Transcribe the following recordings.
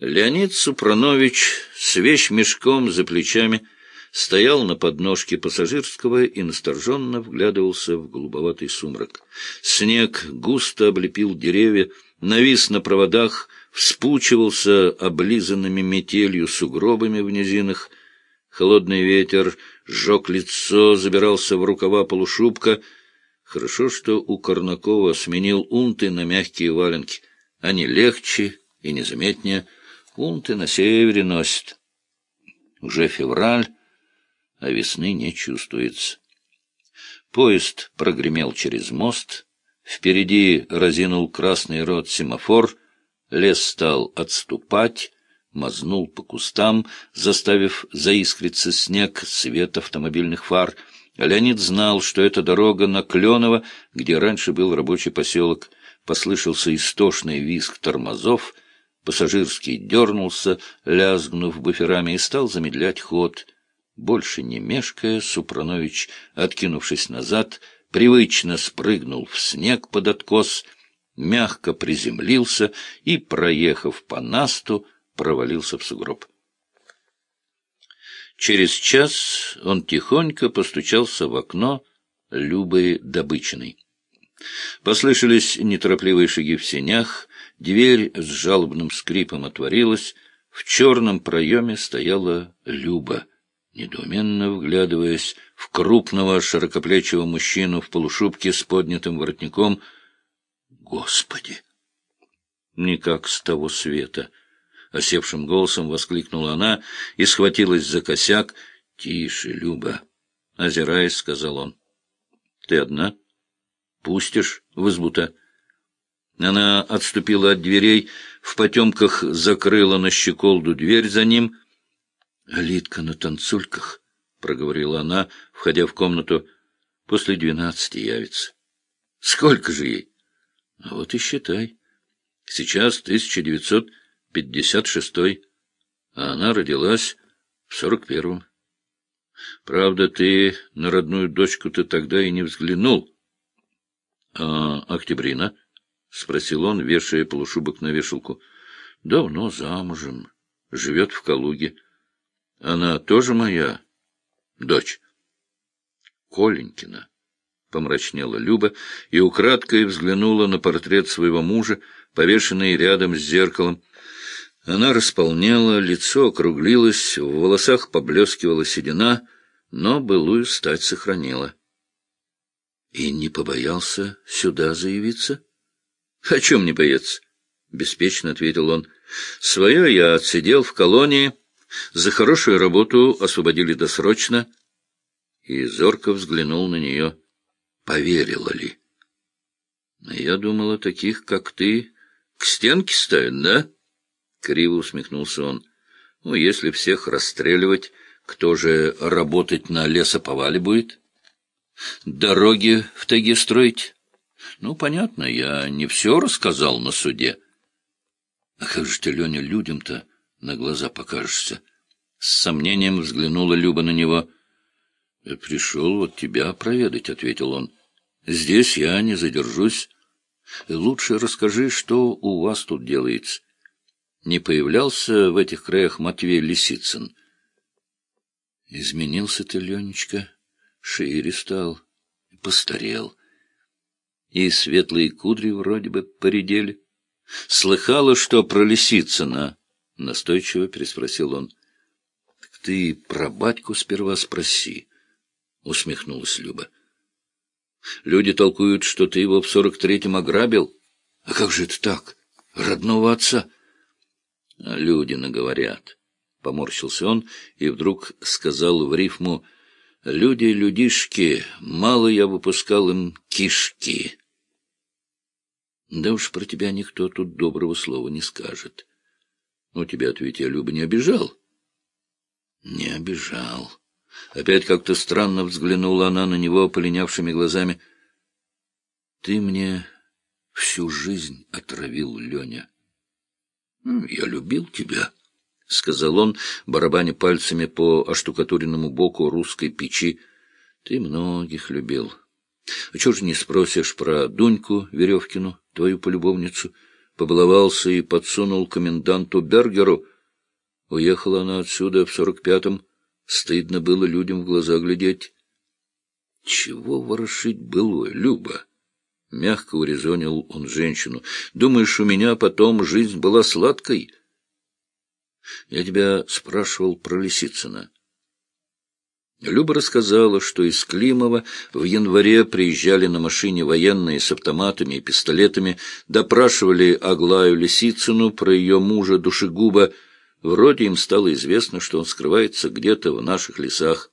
Леонид Супранович с вещмешком за плечами стоял на подножке пассажирского и насторженно вглядывался в голубоватый сумрак. Снег густо облепил деревья, навис на проводах, вспучивался облизанными метелью сугробами в низинах. Холодный ветер сжег лицо, забирался в рукава полушубка. Хорошо, что у Корнакова сменил унты на мягкие валенки. Они легче и незаметнее — Унты на севере носят. Уже февраль, а весны не чувствуется. Поезд прогремел через мост, впереди разинул красный рот семафор, лес стал отступать, мазнул по кустам, заставив заискриться снег свет автомобильных фар. Леонид знал, что это дорога на Кленово, где раньше был рабочий поселок. Послышался истошный визг тормозов — Пассажирский дернулся, лязгнув буферами, и стал замедлять ход. Больше не мешкая, Супранович, откинувшись назад, привычно спрыгнул в снег под откос, мягко приземлился и, проехав по насту, провалился в сугроб. Через час он тихонько постучался в окно Любы Добычиной. Послышались неторопливые шаги в сенях, Дверь с жалобным скрипом отворилась, в черном проеме стояла Люба, недоуменно вглядываясь в крупного широкоплечего мужчину в полушубке с поднятым воротником. «Господи!» «Никак с того света!» — осевшим голосом воскликнула она и схватилась за косяк. «Тише, Люба!» — озираясь, сказал он. «Ты одна? Пустишь в избу-то?» Она отступила от дверей, в потемках закрыла на щеколду дверь за ним. — Литка на танцульках, — проговорила она, входя в комнату, — после двенадцати явится. — Сколько же ей? — Вот и считай. Сейчас тысяча девятьсот пятьдесят шестой, а она родилась в сорок первом. Правда, ты на родную дочку-то тогда и не взглянул. А Октябрина? — спросил он, вешая полушубок на вешалку. — Давно замужем. Живет в Калуге. Она тоже моя дочь. Коленькина. Помрачнела Люба и украдкой взглянула на портрет своего мужа, повешенный рядом с зеркалом. Она располнела, лицо округлилось, в волосах поблескивала седина, но былую стать сохранила. — И не побоялся сюда заявиться? —— О чем не боец? — беспечно ответил он. — Свое я отсидел в колонии, за хорошую работу освободили досрочно. И зорко взглянул на нее. Поверила ли? — Я думала, таких, как ты, к стенке ставят, да? Криво усмехнулся он. — Ну, если всех расстреливать, кто же работать на лесоповале будет? Дороги в тайге строить? Ну, понятно, я не все рассказал на суде. А как же ты, Леня, людям-то на глаза покажешься? С сомнением взглянула Люба на него. «Я пришел вот тебя проведать», — ответил он. «Здесь я не задержусь. Лучше расскажи, что у вас тут делается. Не появлялся в этих краях Матвей Лисицын?» «Изменился ты, Ленечка, шире стал, постарел» и светлые кудри вроде бы поредели. — Слыхала, что про Лисицына? — настойчиво переспросил он. — Так ты про батьку сперва спроси, — усмехнулась Люба. — Люди толкуют, что ты его в сорок третьем ограбил. А как же это так? Родного отца? — А люди наговорят. — поморщился он и вдруг сказал в рифму — Люди-людишки, мало я выпускал им кишки. Да уж про тебя никто тут доброго слова не скажет. Ну, тебя-то ведь я, Люба, не обижал? Не обижал. Опять как-то странно взглянула она на него полинявшими глазами. Ты мне всю жизнь отравил, Леня. Я любил тебя, — сказал он, барабаня пальцами по оштукатуренному боку русской печи. Ты многих любил. А чего же не спросишь про Дуньку Веревкину, твою полюбовницу? побаловался и подсунул коменданту Бергеру. Уехала она отсюда в сорок пятом. Стыдно было людям в глаза глядеть. Чего ворошить было, Люба? Мягко урезонил он женщину. Думаешь, у меня потом жизнь была сладкой? Я тебя спрашивал про Лисицына. Люба рассказала, что из Климова в январе приезжали на машине военные с автоматами и пистолетами, допрашивали Аглаю Лисицыну про ее мужа душегуба. Вроде им стало известно, что он скрывается где-то в наших лесах.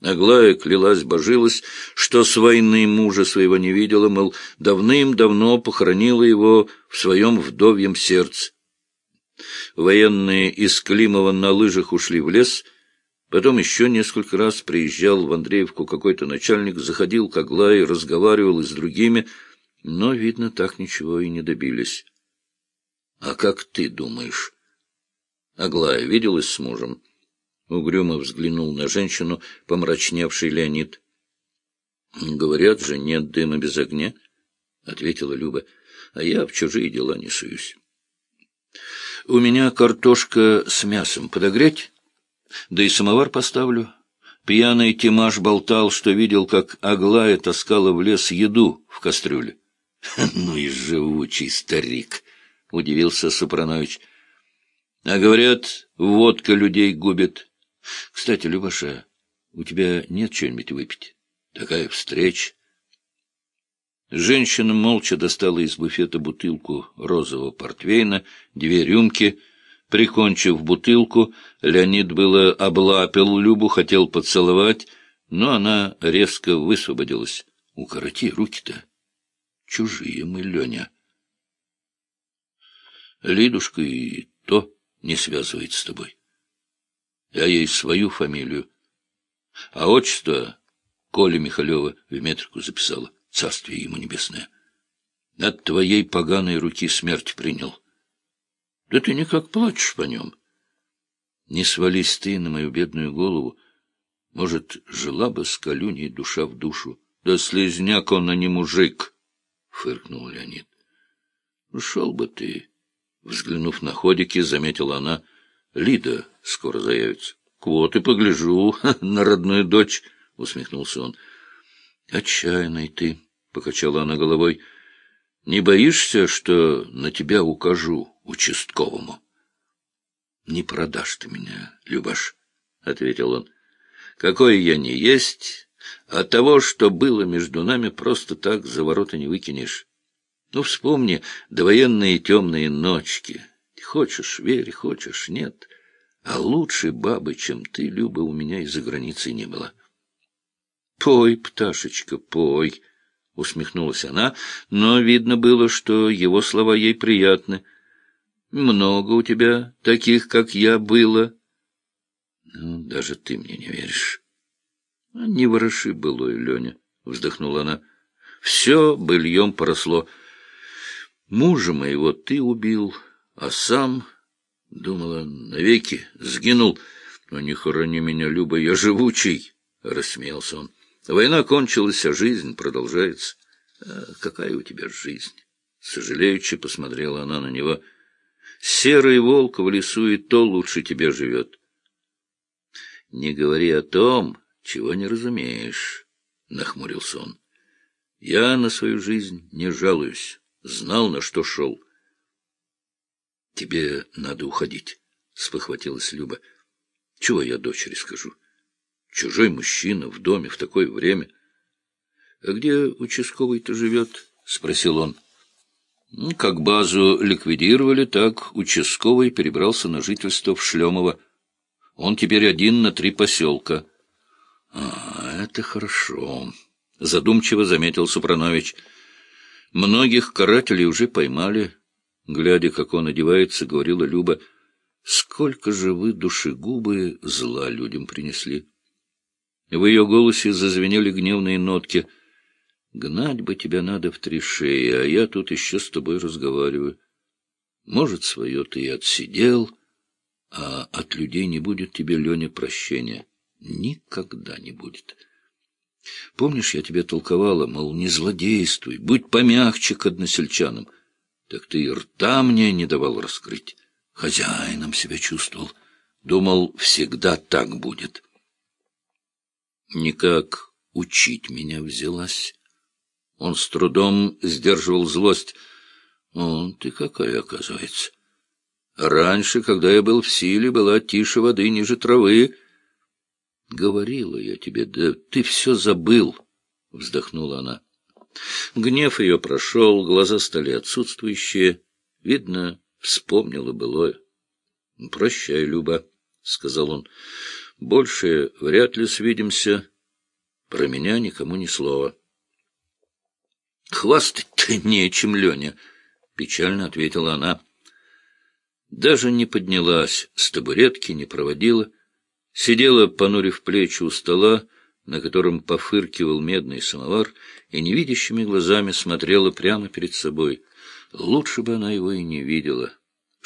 Аглая клялась, божилась, что с войны мужа своего не видела, мол, давным-давно похоронила его в своем вдовьем сердце. Военные из Климова на лыжах ушли в лес — Потом еще несколько раз приезжал в Андреевку какой-то начальник, заходил к Аглае, разговаривал и с другими, но, видно, так ничего и не добились. — А как ты думаешь? Аглая виделась с мужем? Угрюмо взглянул на женщину, помрачневший Леонид. — Говорят же, нет дыма без огня, — ответила Люба, — а я в чужие дела не суюсь. — У меня картошка с мясом подогреть? Да и самовар поставлю. Пьяный Тимаш болтал, что видел, как Аглая таскала в лес еду в кастрюле. — Ну и живучий старик! — удивился Супранович. — А говорят, водка людей губит. Кстати, Любаша, у тебя нет чего-нибудь выпить? Такая встреча. Женщина молча достала из буфета бутылку розового портвейна, две рюмки — Прикончив бутылку, Леонид было облапил Любу, хотел поцеловать, но она резко высвободилась. — Укороти руки-то. Чужие мы, Леня. Лидушка и то не связывает с тобой. Я ей свою фамилию. А отчество Коля Михалева в метрику записала. Царствие ему небесное. От твоей поганой руки смерть принял. — да ты никак плачешь по нем. Не свались ты на мою бедную голову. Может, жила бы с Калюней душа в душу. Да слезняк он, а не мужик, — фыркнул Леонид. Ушел бы ты. Взглянув на ходики, заметила она. Лида скоро заявится. И погляжу на родную дочь, — усмехнулся он. Отчаянный ты, — покачала она головой. Не боишься, что на тебя укажу? участковому. — Не продашь ты меня, Любаш, — ответил он. — Какой я не есть, а того, что было между нами, просто так за ворота не выкинешь. Ну, вспомни довоенные темные ночки. Хочешь — верь, хочешь — нет. А лучшей бабы, чем ты, Люба, у меня и за границей не было. — Пой, пташечка, пой, — усмехнулась она, но видно было, что его слова ей приятны — много у тебя таких, как я, было. Ну, даже ты мне не веришь. Не вороши былой, Леня, — вздохнула она. Все быльем поросло. Мужа моего ты убил, а сам, думала, навеки сгинул. Но не хорони меня, Люба, я живучий, — рассмеялся он. Война кончилась, а жизнь продолжается. А какая у тебя жизнь? Сожалеючи посмотрела она на него — Серый волк в лесу и то лучше тебе живет. — Не говори о том, чего не разумеешь, — нахмурился он. — Я на свою жизнь не жалуюсь, знал, на что шел. — Тебе надо уходить, — спохватилась Люба. — Чего я дочери скажу? Чужой мужчина в доме в такое время. — А где участковый-то живет? — спросил он. — ну, как базу ликвидировали, так участковый перебрался на жительство в Шлемово. Он теперь один на три поселка. — А, это хорошо, — задумчиво заметил Супранович. — Многих карателей уже поймали. Глядя, как он одевается, говорила Люба, — сколько же вы душегубы зла людям принесли. В ее голосе зазвенели гневные нотки — Гнать бы тебя надо в три шеи, а я тут еще с тобой разговариваю. Может, свое ты и отсидел, а от людей не будет тебе, Леня, прощения. Никогда не будет. Помнишь, я тебе толковала, мол, не злодействуй, будь помягче к односельчанам. Так ты и рта мне не давал раскрыть. Хозяином себя чувствовал. Думал, всегда так будет. Никак учить меня взялась. Он с трудом сдерживал злость. «О, ты какая, оказывается! Раньше, когда я был в силе, была тише воды ниже травы. Говорила я тебе, да ты все забыл!» — вздохнула она. Гнев ее прошел, глаза стали отсутствующие. Видно, вспомнила былое. — Прощай, Люба, — сказал он. — Больше вряд ли свидимся. Про меня никому ни слова. — Хвастать-то нечем, Леня, — печально ответила она. Даже не поднялась с табуретки, не проводила. Сидела, понурив плечи у стола, на котором пофыркивал медный самовар, и невидящими глазами смотрела прямо перед собой. Лучше бы она его и не видела.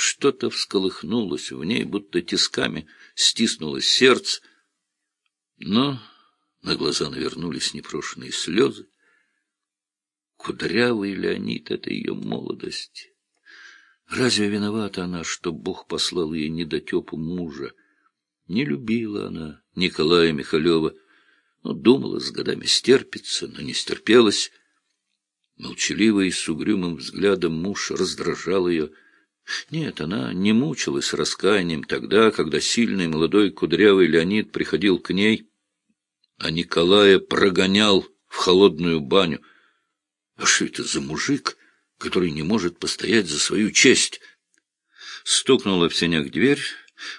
Что-то всколыхнулось в ней, будто тисками стиснулось сердце. Но на глаза навернулись непрошенные слезы. Кудрявый Леонид — это ее молодость. Разве виновата она, что Бог послал ей недотепу мужа? Не любила она Николая Михалева, но думала, с годами стерпится, но не стерпелась. Молчаливый, с угрюмым взглядом муж раздражал ее. Нет, она не мучилась раскаянием тогда, когда сильный молодой кудрявый Леонид приходил к ней, а Николая прогонял в холодную баню. А что это за мужик, который не может постоять за свою честь? Стукнула в сенях дверь,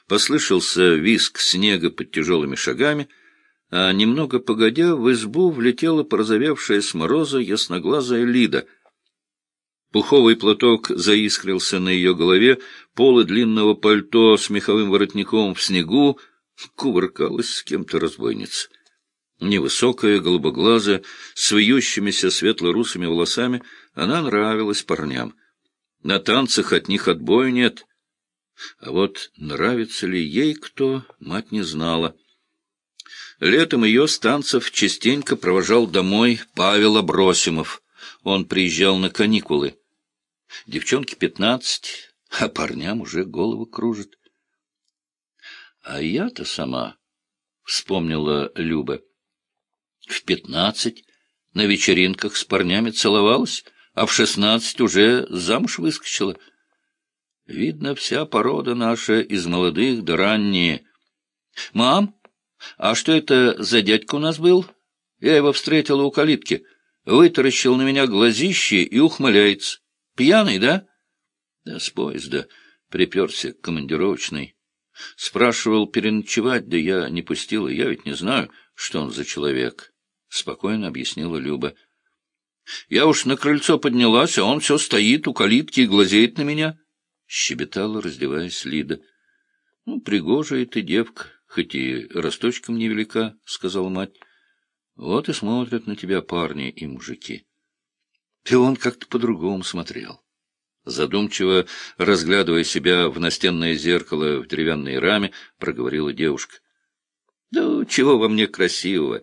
послышался визг снега под тяжелыми шагами — а немного погодя в избу влетела порозовевшая с мороза ясноглазая Лида. Пуховый платок заискрился на ее голове, полы длинного пальто с меховым воротником в снегу, кувыркалась с кем-то разбойница. Невысокая, голубоглазая, с вьющимися светло-русыми волосами, она нравилась парням. На танцах от них отбоя нет. А вот нравится ли ей кто, мать не знала. Летом ее станцев частенько провожал домой Павел Абросимов. Он приезжал на каникулы. Девчонке пятнадцать, а парням уже голову кружит. А я-то сама, — вспомнила Люба, — в пятнадцать на вечеринках с парнями целовалась, а в шестнадцать уже замуж выскочила. Видно, вся порода наша из молодых до ранние. — Мам! — а что это за дядька у нас был? Я его встретила у калитки. Вытаращил на меня глазище и ухмыляется. Пьяный, да? Да, с поезда. Приперся командировочный. Спрашивал переночевать, да я не пустила. Я ведь не знаю, что он за человек. Спокойно объяснила Люба. Я уж на крыльцо поднялась, а он все стоит у калитки и глазеет на меня. Щебетала, раздеваясь Лида. Ну, пригожая ты девка хоть и росточком невелика, — сказала мать. Вот и смотрят на тебя парни и мужики. И он как-то по-другому смотрел. Задумчиво, разглядывая себя в настенное зеркало в деревянной раме, проговорила девушка. — Да чего во мне красивого?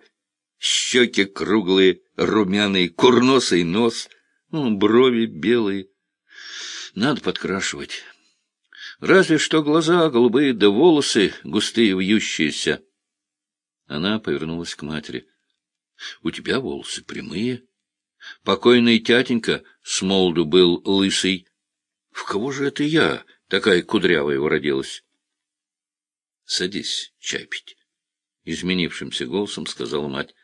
Щеки круглые, румяные, курносый нос, ну, брови белые. Надо подкрашивать. Разве что глаза голубые, да волосы густые, вьющиеся. Она повернулась к матери. — У тебя волосы прямые. Покойный тятенька с молоду был лысый. В кого же это я, такая кудрявая, уродилась? — Садись, чай пить. Изменившимся голосом сказала мать.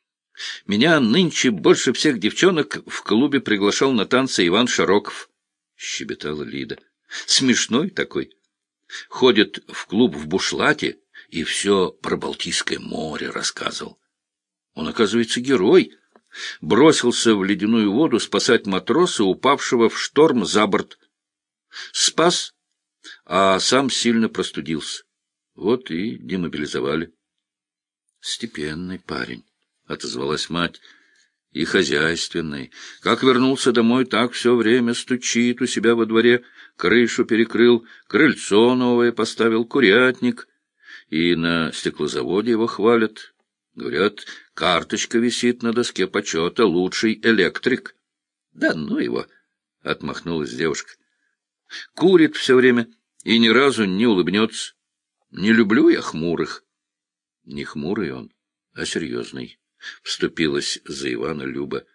— Меня нынче больше всех девчонок в клубе приглашал на танцы Иван Шароков, — щебетала Лида. — Смешной такой. Ходит в клуб в бушлате и все про Балтийское море рассказывал. Он, оказывается, герой. Бросился в ледяную воду спасать матроса, упавшего в шторм за борт. Спас, а сам сильно простудился. Вот и демобилизовали. Степенный парень, — отозвалась мать и хозяйственный. Как вернулся домой, так все время стучит у себя во дворе, крышу перекрыл, крыльцо новое поставил, курятник. И на стеклозаводе его хвалят. Говорят, карточка висит на доске почета, лучший электрик. Да ну его! — отмахнулась девушка. — Курит все время и ни разу не улыбнется. Не люблю я хмурых. Не хмурый он, а серьезный, — вступилась за Ивана Люба.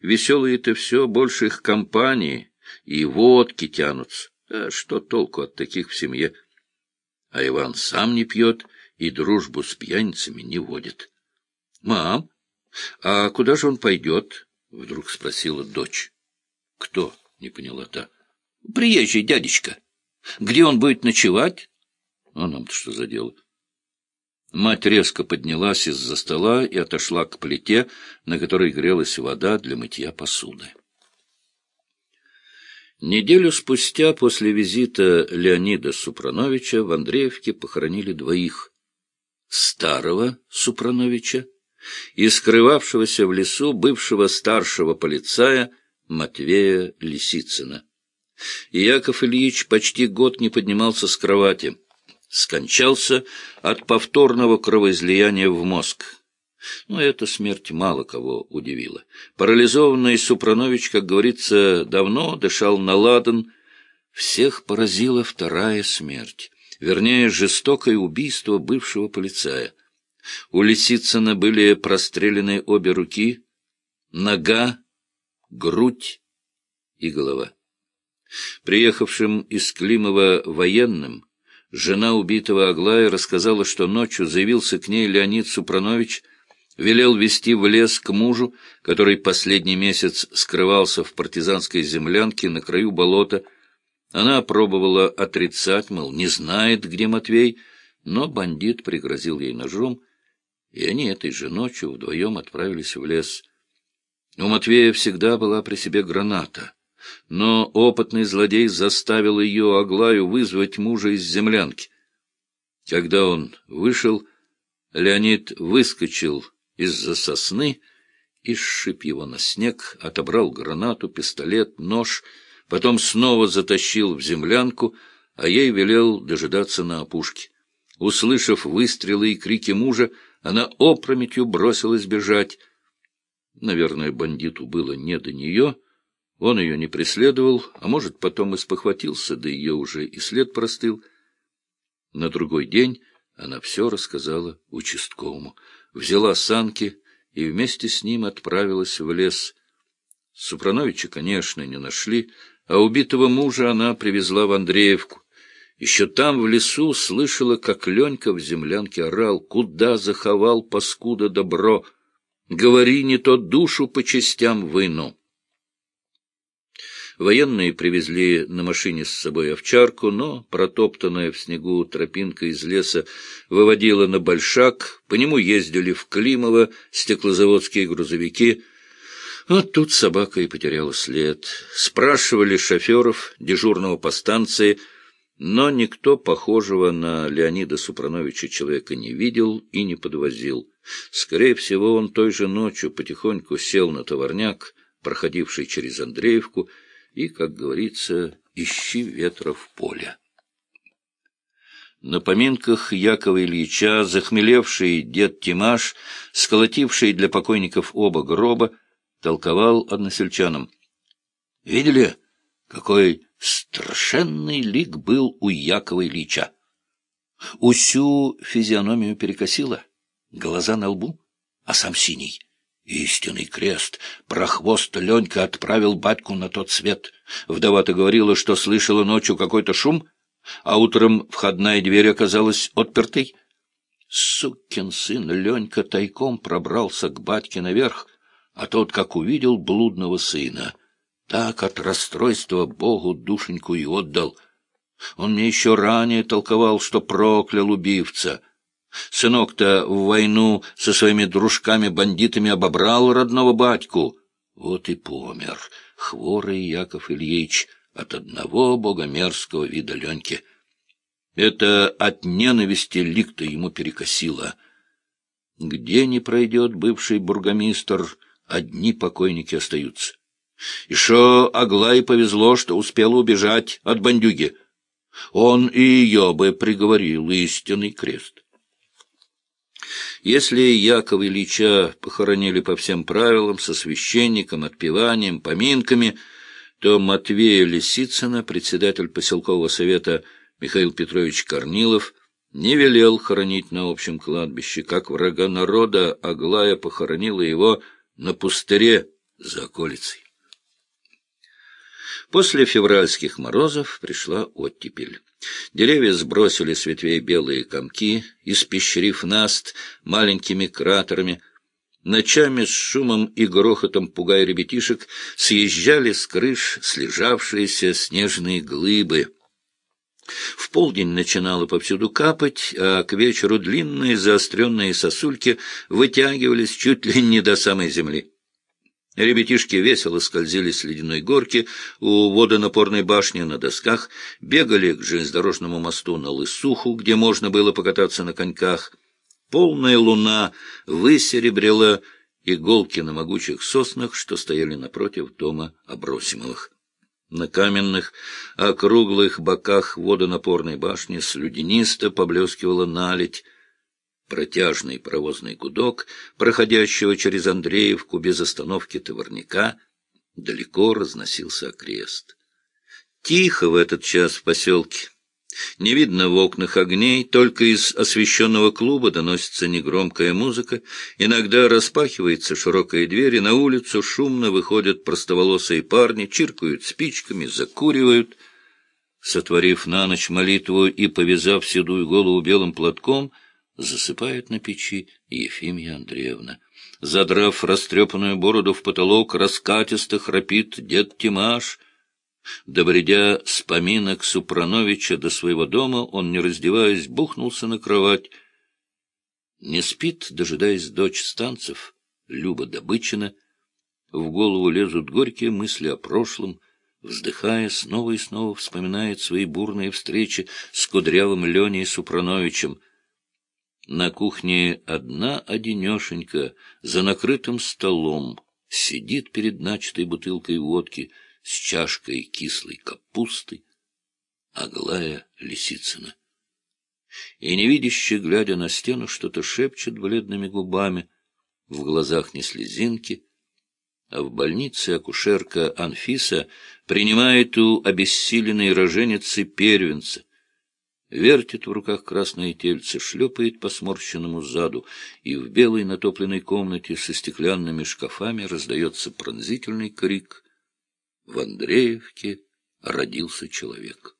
Веселые-то все больше их компании, и водки тянутся. А что толку от таких в семье? А Иван сам не пьет и дружбу с пьяницами не водит. — Мам, а куда же он пойдет? — вдруг спросила дочь. — Кто? — не поняла та. — Приезжий дядечка. Где он будет ночевать? — А нам-то что за дело? Мать резко поднялась из-за стола и отошла к плите, на которой грелась вода для мытья посуды. Неделю спустя после визита Леонида Супрановича в Андреевке похоронили двоих. Старого Супрановича и скрывавшегося в лесу бывшего старшего полицая Матвея Лисицына. Яков Ильич почти год не поднимался с кровати скончался от повторного кровоизлияния в мозг. Но эта смерть мало кого удивила. Парализованный Супранович, как говорится, давно дышал на ладан. Всех поразила вторая смерть, вернее, жестокое убийство бывшего полицая. У Лисицына были прострелены обе руки, нога, грудь и голова. Приехавшим из Климова военным Жена убитого Аглая рассказала, что ночью заявился к ней Леонид Супранович, велел вести в лес к мужу, который последний месяц скрывался в партизанской землянке на краю болота. Она пробовала отрицать, мол, не знает, где Матвей, но бандит пригрозил ей ножом, и они этой же ночью вдвоем отправились в лес. У Матвея всегда была при себе граната но опытный злодей заставил ее, Аглаю, вызвать мужа из землянки. Когда он вышел, Леонид выскочил из-за сосны и сшиб его на снег, отобрал гранату, пистолет, нож, потом снова затащил в землянку, а ей велел дожидаться на опушке. Услышав выстрелы и крики мужа, она опрометью бросилась бежать. Наверное, бандиту было не до нее — он ее не преследовал, а может, потом и спохватился, да ее уже и след простыл. На другой день она все рассказала участковому, взяла санки и вместе с ним отправилась в лес. Супрановича, конечно, не нашли, а убитого мужа она привезла в Андреевку. Еще там, в лесу, слышала, как Ленька в землянке орал, «Куда заховал паскуда добро? Говори, не то душу по частям выну». Военные привезли на машине с собой овчарку, но протоптанная в снегу тропинка из леса выводила на Большак, по нему ездили в Климово стеклозаводские грузовики. Вот тут собака и потеряла след. Спрашивали шоферов, дежурного по станции, но никто похожего на Леонида Супрановича человека не видел и не подвозил. Скорее всего, он той же ночью потихоньку сел на товарняк, проходивший через Андреевку, и, как говорится, ищи ветра в поле. На поминках Якова Ильича захмелевший дед Тимаш, сколотивший для покойников оба гроба, толковал односельчанам. Видели, какой страшенный лик был у Якова Ильича? Усю физиономию перекосило, глаза на лбу, а сам синий — Истинный крест. Прохвост Ленька отправил батьку на тот свет. Вдова-то говорила, что слышала ночью какой-то шум, а утром входная дверь оказалась отпертой. Сукин сын Ленька тайком пробрался к батьке наверх, а тот, как увидел блудного сына, так от расстройства Богу душеньку и отдал. Он мне еще ранее толковал, что проклял убивца — Сынок-то в войну со своими дружками-бандитами обобрал родного батьку. Вот и помер хворый Яков Ильич от одного богомерзкого вида Леньки. Это от ненависти лик-то ему перекосило. Где не пройдет бывший бургомистр, одни покойники остаются. Еще Аглае повезло, что успела убежать от бандюги. Он и ее бы приговорил истинный крест. Если Якова Ильича похоронили по всем правилам, со священником, отпеванием, поминками, то Матвея Лисицына, председатель поселкового совета Михаил Петрович Корнилов, не велел хоронить на общем кладбище. Как врага народа, Аглая похоронила его на пустыре за околицей. После февральских морозов пришла оттепель. Деревья сбросили с ветвей белые комки, испещрив наст маленькими кратерами. Ночами с шумом и грохотом пугая ребятишек съезжали с крыш слежавшиеся снежные глыбы. В полдень начинало повсюду капать, а к вечеру длинные заостренные сосульки вытягивались чуть ли не до самой земли. Ребятишки весело скользили с ледяной горки у водонапорной башни на досках, бегали к железнодорожному мосту на Лысуху, где можно было покататься на коньках. Полная луна высеребрила иголки на могучих соснах, что стояли напротив дома Обросимовых. На каменных, округлых боках водонапорной башни слюдянисто поблескивала наледь, протяжный паровозный гудок, проходящего через Андреевку без остановки товарняка, далеко разносился окрест. Тихо в этот час в поселке. Не видно в окнах огней, только из освещенного клуба доносится негромкая музыка, иногда распахивается широкая дверь, и на улицу шумно выходят простоволосые парни, чиркают спичками, закуривают. Сотворив на ночь молитву и повязав седую голову белым платком, засыпает на печи Ефимия Андреевна. Задрав растрепанную бороду в потолок, раскатисто храпит дед Тимаш. Добредя с поминок Супрановича до своего дома, он, не раздеваясь, бухнулся на кровать. Не спит, дожидаясь дочь станцев, Люба Добычина. В голову лезут горькие мысли о прошлом, Вздыхая, снова и снова вспоминает свои бурные встречи с кудрявым Леней Супрановичем — на кухне одна одинешенька за накрытым столом сидит перед начатой бутылкой водки с чашкой кислой капусты, Аглая Лисицына. И невидяще, глядя на стену, что-то шепчет бледными губами, в глазах не слезинки, а в больнице акушерка Анфиса принимает у обессиленной роженицы первенца — вертит в руках красное тельце, шлепает по сморщенному заду, и в белой натопленной комнате со стеклянными шкафами раздается пронзительный крик. В Андреевке родился человек.